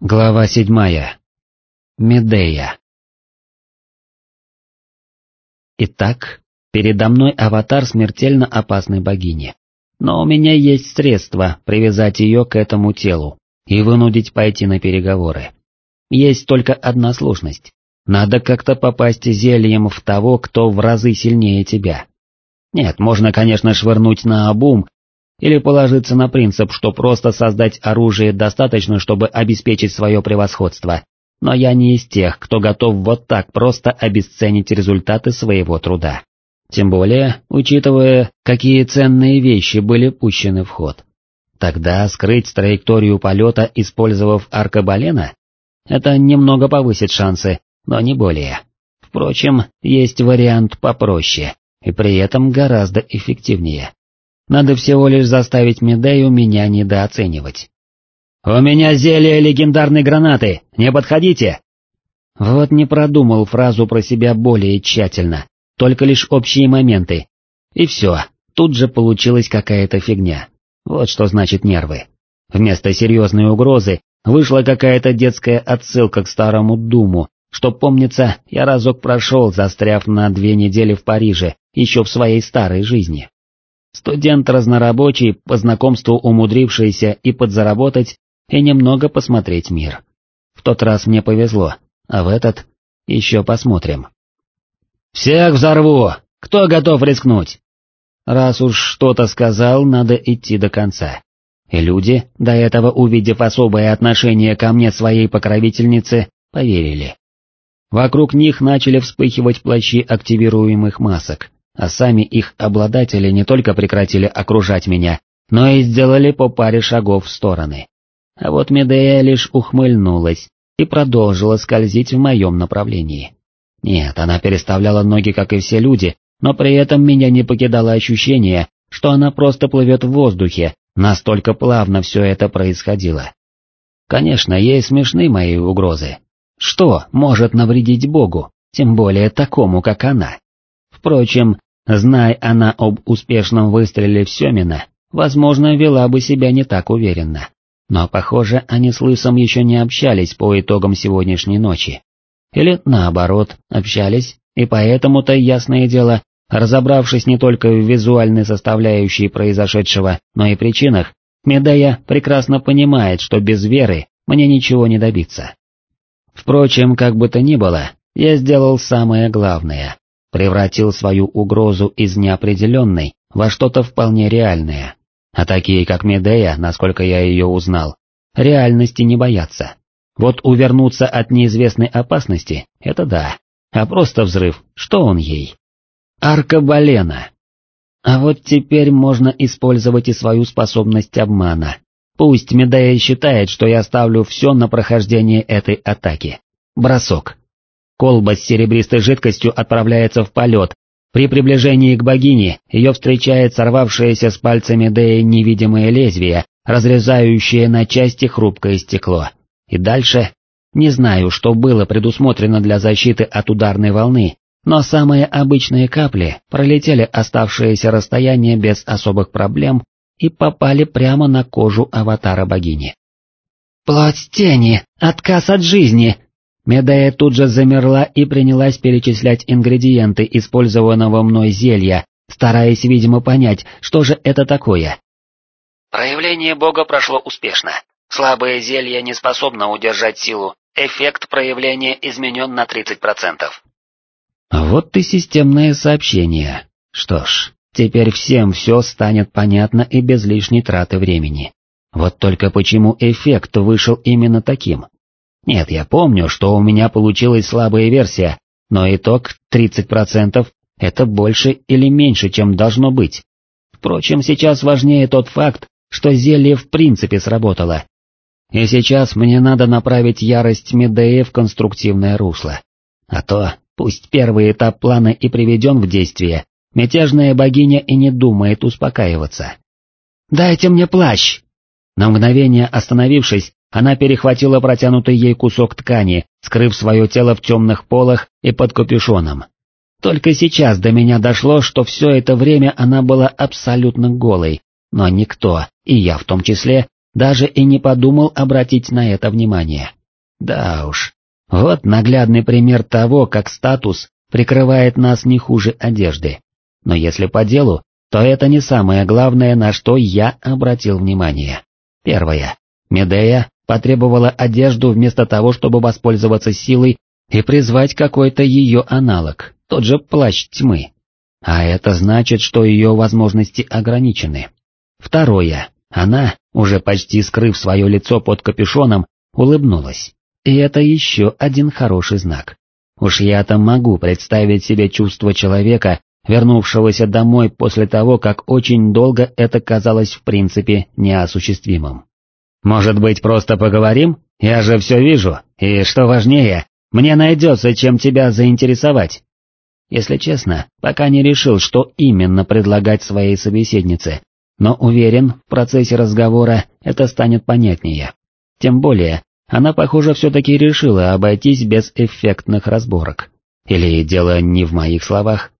Глава седьмая. Медея. Итак, передо мной аватар смертельно опасной богини. Но у меня есть средства привязать ее к этому телу и вынудить пойти на переговоры. Есть только одна сложность. Надо как-то попасть зельем в того, кто в разы сильнее тебя. Нет, можно, конечно, швырнуть на обум или положиться на принцип, что просто создать оружие достаточно, чтобы обеспечить свое превосходство, но я не из тех, кто готов вот так просто обесценить результаты своего труда. Тем более, учитывая, какие ценные вещи были пущены в ход. Тогда скрыть траекторию полета, использовав аркабалена? Это немного повысит шансы, но не более. Впрочем, есть вариант попроще, и при этом гораздо эффективнее. Надо всего лишь заставить Медею меня недооценивать. «У меня зелье легендарной гранаты, не подходите!» Вот не продумал фразу про себя более тщательно, только лишь общие моменты. И все, тут же получилась какая-то фигня. Вот что значит нервы. Вместо серьезной угрозы вышла какая-то детская отсылка к старому Думу, что, помнится, я разок прошел, застряв на две недели в Париже, еще в своей старой жизни. Студент разнорабочий, по знакомству умудрившийся и подзаработать, и немного посмотреть мир. В тот раз мне повезло, а в этот еще посмотрим. «Всех взорву! Кто готов рискнуть?» Раз уж что-то сказал, надо идти до конца. И люди, до этого увидев особое отношение ко мне своей покровительницы, поверили. Вокруг них начали вспыхивать плащи активируемых масок, а сами их обладатели не только прекратили окружать меня, но и сделали по паре шагов в стороны. А вот Медея лишь ухмыльнулась и продолжила скользить в моем направлении. Нет, она переставляла ноги, как и все люди, но при этом меня не покидало ощущение, что она просто плывет в воздухе, настолько плавно все это происходило. Конечно, ей смешны мои угрозы. Что может навредить Богу, тем более такому, как она? Впрочем, Знай она об успешном выстреле в Семина, возможно, вела бы себя не так уверенно. Но, похоже, они с Лысом еще не общались по итогам сегодняшней ночи. Или, наоборот, общались, и поэтому-то, ясное дело, разобравшись не только в визуальной составляющей произошедшего, но и причинах, Медея прекрасно понимает, что без веры мне ничего не добиться. Впрочем, как бы то ни было, я сделал самое главное превратил свою угрозу из неопределенной во что-то вполне реальное. А такие, как Медея, насколько я ее узнал, реальности не боятся. Вот увернуться от неизвестной опасности — это да, а просто взрыв, что он ей? Аркабалена. А вот теперь можно использовать и свою способность обмана. Пусть Медея считает, что я ставлю все на прохождение этой атаки. Бросок. Колба с серебристой жидкостью отправляется в полет. При приближении к богине ее встречает сорвавшееся с пальцами Деи невидимое лезвие, разрезающее на части хрупкое стекло. И дальше... Не знаю, что было предусмотрено для защиты от ударной волны, но самые обычные капли пролетели оставшееся расстояние без особых проблем и попали прямо на кожу аватара богини. «Плоть тени! Отказ от жизни!» Медея тут же замерла и принялась перечислять ингредиенты использованного мной зелья, стараясь, видимо, понять, что же это такое. Проявление бога прошло успешно. Слабое зелье не способно удержать силу. Эффект проявления изменен на 30%. Вот и системное сообщение. Что ж, теперь всем все станет понятно и без лишней траты времени. Вот только почему эффект вышел именно таким? Нет, я помню, что у меня получилась слабая версия, но итог 30% — это больше или меньше, чем должно быть. Впрочем, сейчас важнее тот факт, что зелье в принципе сработало. И сейчас мне надо направить ярость Медеи в конструктивное русло. А то, пусть первый этап плана и приведен в действие, мятежная богиня и не думает успокаиваться. «Дайте мне плащ!» На мгновение остановившись, она перехватила протянутый ей кусок ткани, скрыв свое тело в темных полах и под капюшоном. Только сейчас до меня дошло, что все это время она была абсолютно голой, но никто, и я в том числе, даже и не подумал обратить на это внимание. Да уж, вот наглядный пример того, как статус прикрывает нас не хуже одежды. Но если по делу, то это не самое главное, на что я обратил внимание. Первое. Медея потребовала одежду вместо того, чтобы воспользоваться силой и призвать какой-то ее аналог, тот же плащ тьмы. А это значит, что ее возможности ограничены. Второе. Она, уже почти скрыв свое лицо под капюшоном, улыбнулась. И это еще один хороший знак. Уж я-то могу представить себе чувство человека, вернувшегося домой после того, как очень долго это казалось в принципе неосуществимым. Может быть, просто поговорим? Я же все вижу, и что важнее, мне найдется, чем тебя заинтересовать. Если честно, пока не решил, что именно предлагать своей собеседнице, но уверен, в процессе разговора это станет понятнее. Тем более, она, похоже, все-таки решила обойтись без эффектных разборок. Или дело не в моих словах?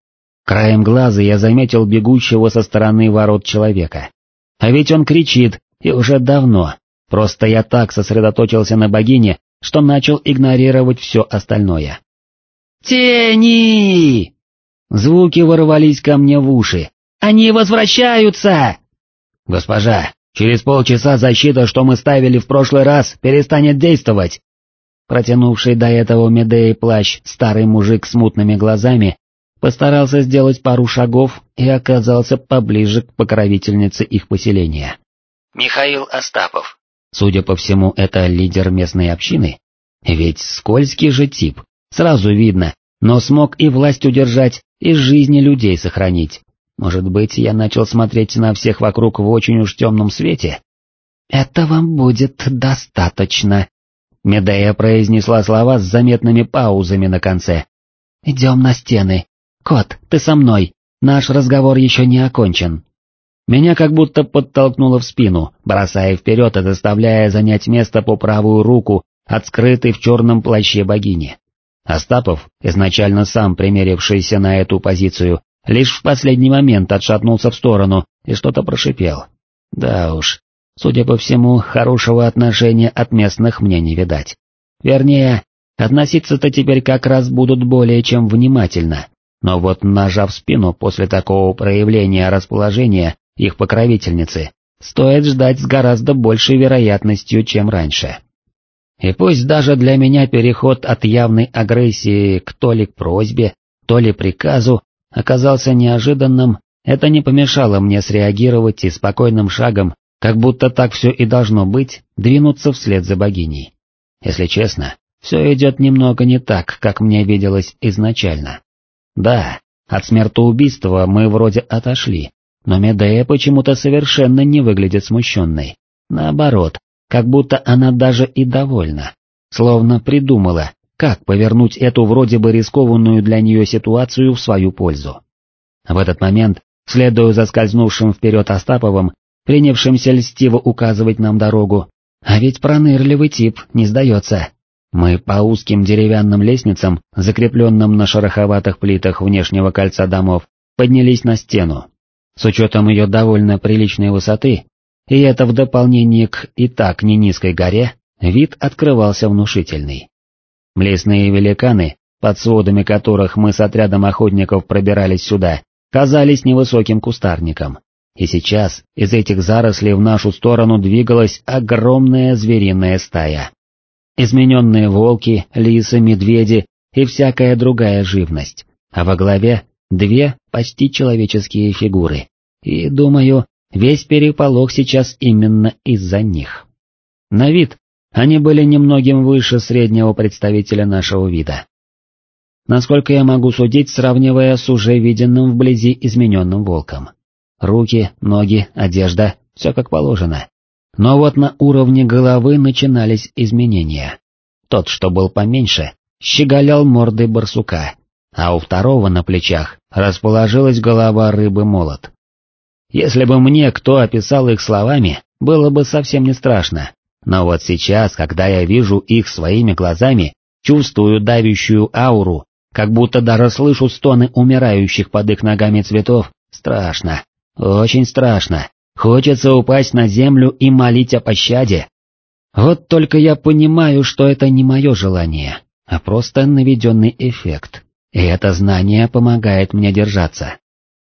Краем глаза я заметил бегущего со стороны ворот человека. А ведь он кричит, и уже давно, просто я так сосредоточился на богине, что начал игнорировать все остальное. «Тени!» Звуки ворвались ко мне в уши. «Они возвращаются!» «Госпожа, через полчаса защита, что мы ставили в прошлый раз, перестанет действовать!» Протянувший до этого Медеи плащ старый мужик с мутными глазами постарался сделать пару шагов и оказался поближе к покровительнице их поселения. Михаил Остапов. Судя по всему, это лидер местной общины. Ведь скользкий же тип, сразу видно, но смог и власть удержать, и жизни людей сохранить. Может быть, я начал смотреть на всех вокруг в очень уж темном свете? «Этого будет достаточно», — Медея произнесла слова с заметными паузами на конце. «Идем на стены, «Кот, ты со мной, наш разговор еще не окончен». Меня как будто подтолкнуло в спину, бросая вперед и заставляя занять место по правую руку от скрытой в черном плаще богини. Остапов, изначально сам примерившийся на эту позицию, лишь в последний момент отшатнулся в сторону и что-то прошипел. Да уж, судя по всему, хорошего отношения от местных мне не видать. Вернее, относиться-то теперь как раз будут более чем внимательно, но вот нажав спину после такого проявления расположения их покровительницы, стоит ждать с гораздо большей вероятностью, чем раньше. И пусть даже для меня переход от явной агрессии к то ли просьбе, то ли приказу оказался неожиданным, это не помешало мне среагировать и спокойным шагом, как будто так все и должно быть, двинуться вслед за богиней. Если честно, все идет немного не так, как мне виделось изначально. Да, от смертоубийства мы вроде отошли, но Медея почему-то совершенно не выглядит смущенной. Наоборот, как будто она даже и довольна. Словно придумала, как повернуть эту вроде бы рискованную для нее ситуацию в свою пользу. В этот момент, следуя за скользнувшим вперед Остаповым, принявшимся льстиво указывать нам дорогу, а ведь пронырливый тип не сдается, мы по узким деревянным лестницам, закрепленным на шероховатых плитах внешнего кольца домов, поднялись на стену. С учетом ее довольно приличной высоты, и это в дополнение к и так не низкой горе, вид открывался внушительный. Лесные великаны, под сводами которых мы с отрядом охотников пробирались сюда, казались невысоким кустарником. И сейчас из этих зарослей в нашу сторону двигалась огромная звериная стая измененные волки, лисы, медведи и всякая другая живность, а во главе две почти человеческие фигуры. И, думаю, весь переполох сейчас именно из-за них. На вид они были немногим выше среднего представителя нашего вида. Насколько я могу судить, сравнивая с уже виденным вблизи измененным волком. Руки, ноги, одежда, все как положено. Но вот на уровне головы начинались изменения. Тот, что был поменьше, щеголял мордой барсука, а у второго на плечах расположилась голова рыбы-молот. Если бы мне кто описал их словами, было бы совсем не страшно, но вот сейчас, когда я вижу их своими глазами, чувствую давящую ауру, как будто даже слышу стоны умирающих под их ногами цветов, страшно, очень страшно, Хочется упасть на землю и молить о пощаде. Вот только я понимаю, что это не мое желание, а просто наведенный эффект, и это знание помогает мне держаться.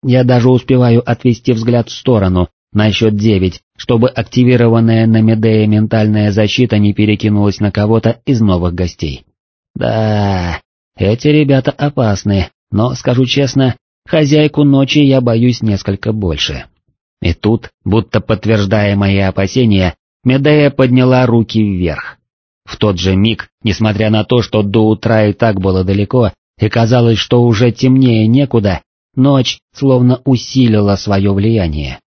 Я даже успеваю отвести взгляд в сторону, на счет девять, чтобы активированная на Медея ментальная защита не перекинулась на кого-то из новых гостей. Да, эти ребята опасны, но, скажу честно, хозяйку ночи я боюсь несколько больше. И тут, будто подтверждая мои опасения, Медея подняла руки вверх. В тот же миг, несмотря на то, что до утра и так было далеко, и казалось, что уже темнее некуда, ночь словно усилила свое влияние.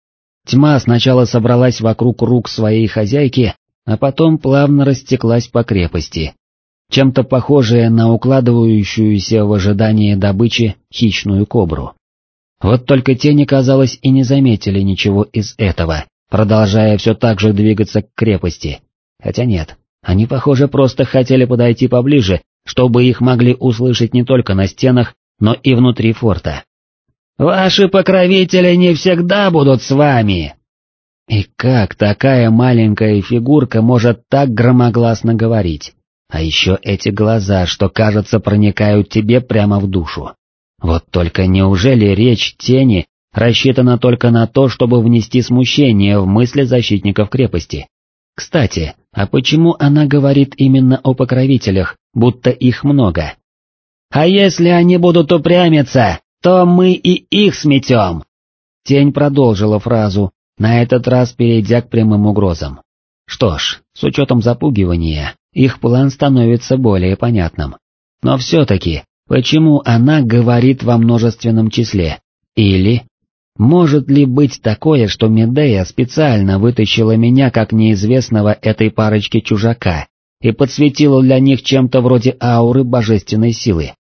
Тьма сначала собралась вокруг рук своей хозяйки, а потом плавно растеклась по крепости, чем-то похожее на укладывающуюся в ожидании добычи хищную кобру. Вот только тени, казалось, и не заметили ничего из этого, продолжая все так же двигаться к крепости. Хотя нет, они, похоже, просто хотели подойти поближе, чтобы их могли услышать не только на стенах, но и внутри форта. «Ваши покровители не всегда будут с вами!» И как такая маленькая фигурка может так громогласно говорить? А еще эти глаза, что, кажется, проникают тебе прямо в душу. Вот только неужели речь тени рассчитана только на то, чтобы внести смущение в мысли защитников крепости? Кстати, а почему она говорит именно о покровителях, будто их много? «А если они будут упрямиться, то мы и их сметем!» Тень продолжила фразу, на этот раз перейдя к прямым угрозам. Что ж, с учетом запугивания, их план становится более понятным. Но все-таки, почему она говорит во множественном числе? Или... Может ли быть такое, что Медея специально вытащила меня как неизвестного этой парочки чужака и подсветила для них чем-то вроде ауры божественной силы?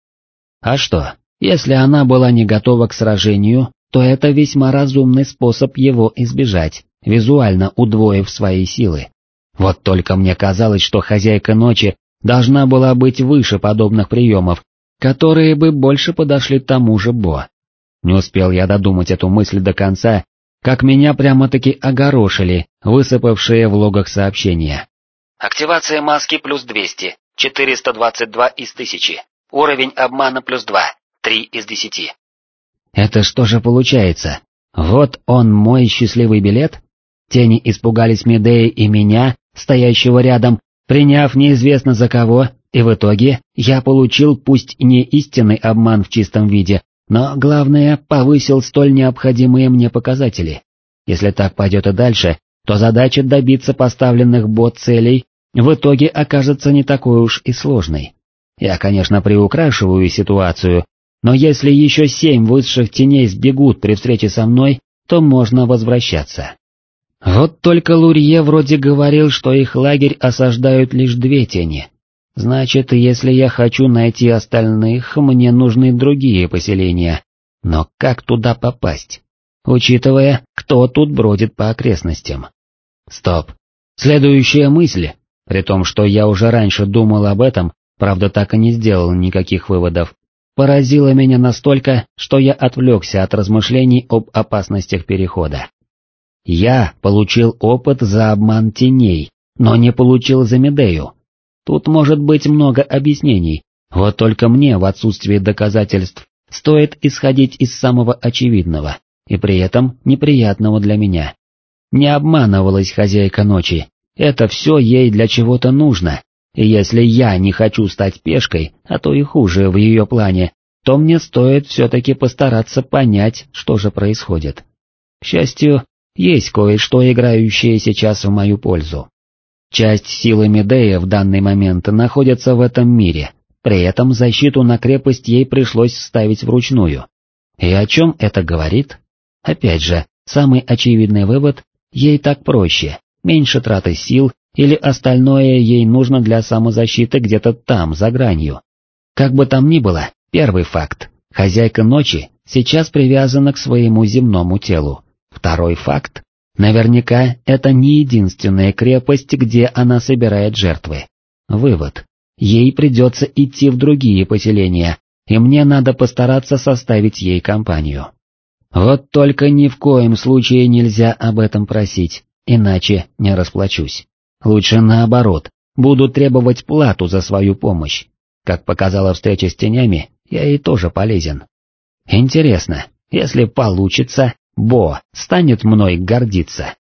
А что, если она была не готова к сражению, то это весьма разумный способ его избежать, визуально удвоив свои силы. Вот только мне казалось, что хозяйка ночи должна была быть выше подобных приемов, которые бы больше подошли тому же Бо. Не успел я додумать эту мысль до конца, как меня прямо-таки огорошили, высыпавшие в логах сообщения. Активация маски плюс 200, 422 из 1000, уровень обмана плюс 2, 3 из 10. Это что же получается? Вот он мой счастливый билет? Тени испугались Медеи и меня, стоящего рядом, приняв неизвестно за кого, и в итоге я получил пусть не истинный обман в чистом виде, но, главное, повысил столь необходимые мне показатели. Если так пойдет и дальше, то задача добиться поставленных бот-целей в итоге окажется не такой уж и сложной. Я, конечно, приукрашиваю ситуацию, но если еще семь высших теней сбегут при встрече со мной, то можно возвращаться. Вот только Лурье вроде говорил, что их лагерь осаждают лишь две тени. Значит, если я хочу найти остальных, мне нужны другие поселения. Но как туда попасть? Учитывая, кто тут бродит по окрестностям. Стоп. Следующая мысль, при том, что я уже раньше думал об этом, правда так и не сделал никаких выводов, поразила меня настолько, что я отвлекся от размышлений об опасностях перехода. Я получил опыт за обман теней, но не получил за Медею. Тут может быть много объяснений, вот только мне в отсутствии доказательств стоит исходить из самого очевидного, и при этом неприятного для меня. Не обманывалась хозяйка ночи, это все ей для чего-то нужно, и если я не хочу стать пешкой, а то и хуже в ее плане, то мне стоит все-таки постараться понять, что же происходит. К счастью, есть кое-что, играющее сейчас в мою пользу. Часть силы Медея в данный момент находится в этом мире, при этом защиту на крепость ей пришлось ставить вручную. И о чем это говорит? Опять же, самый очевидный вывод – ей так проще, меньше траты сил или остальное ей нужно для самозащиты где-то там, за гранью. Как бы там ни было, первый факт – хозяйка ночи сейчас привязана к своему земному телу. Второй факт. Наверняка это не единственная крепость, где она собирает жертвы. Вывод. Ей придется идти в другие поселения, и мне надо постараться составить ей компанию. Вот только ни в коем случае нельзя об этом просить, иначе не расплачусь. Лучше наоборот, буду требовать плату за свою помощь. Как показала встреча с тенями, я ей тоже полезен. Интересно, если получится, Бо станет мной гордиться.